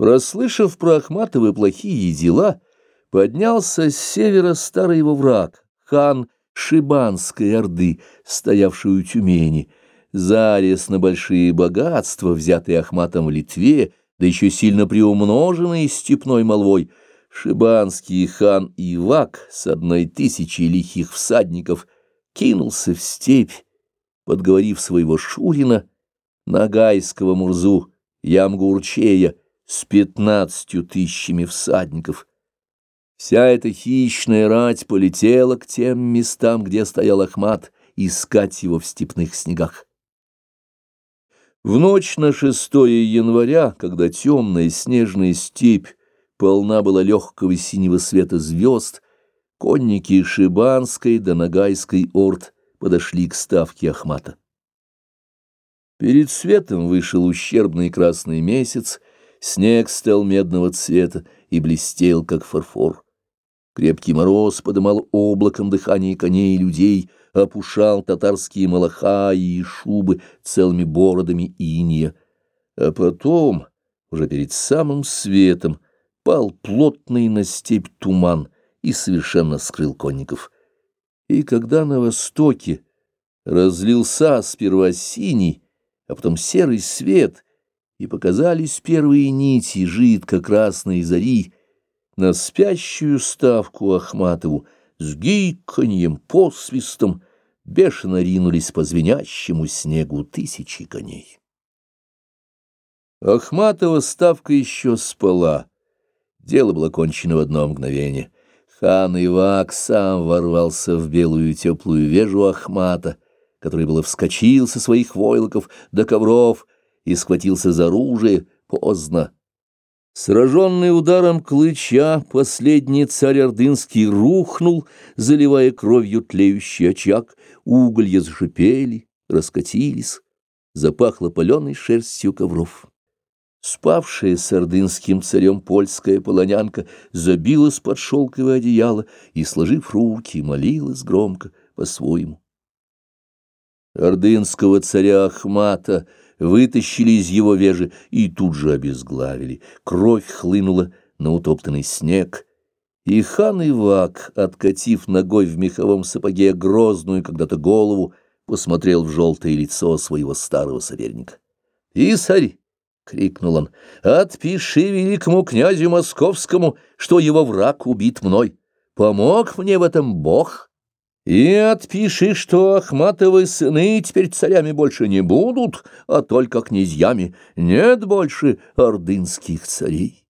Прослышав про Ахматовы плохие дела, поднялся с севера старый его враг, хан Шибанской Орды, стоявший у Тюмени, зарез на большие богатства, взятые Ахматом в Литве, да еще сильно приумноженные степной молвой, Шибанский хан Ивак с одной тысячей лихих всадников кинулся в степь, подговорив своего Шурина, Нагайского Мурзу, Ямгурчея, с пятнадцатью тысячами всадников. Вся эта хищная рать полетела к тем местам, где стоял Ахмат, искать его в степных снегах. В ночь на 6 января, когда темная снежная степь полна была легкого синего света звезд, конники Шибанской да Нагайской орд подошли к ставке Ахмата. Перед светом вышел ущербный красный месяц, Снег стал медного цвета и блестел, как фарфор. Крепкий мороз подымал облаком дыхание коней и людей, опушал татарские малаха и шубы целыми бородами иния. А потом, уже перед самым светом, пал плотный на степь туман и совершенно скрыл конников. И когда на востоке разлился сперва синий, а потом серый свет — и показались первые нити жидко-красной зари на спящую ставку Ахматову с гиканьем, посвистом, бешено ринулись по звенящему снегу тысячи коней. Ахматова ставка еще спала. Дело было кончено в одно мгновение. Хан Ивак сам ворвался в белую теплую вежу Ахмата, который было вскочил со своих войлоков до ковров, и схватился за оружие поздно. Сраженный ударом клыча, последний царь Ордынский рухнул, заливая кровью тлеющий очаг, уголья зашипели, раскатились, запахло паленой шерстью ковров. Спавшая с ордынским царем польская полонянка забилась под шелковое одеяло и, сложив руки, молилась громко по-своему. Ордынского царя Ахмата — вытащили из его вежи и тут же обезглавили. Кровь хлынула на утоптанный снег, и хан Ивак, откатив ногой в меховом сапоге грозную когда-то голову, посмотрел в желтое лицо своего старого соперника. «Писарь!» — крикнул он. «Отпиши великому князю московскому, что его враг убит мной. Помог мне в этом Бог». И отпиши, что Ахматовы сыны теперь царями больше не будут, а только князьями. Нет больше ордынских царей.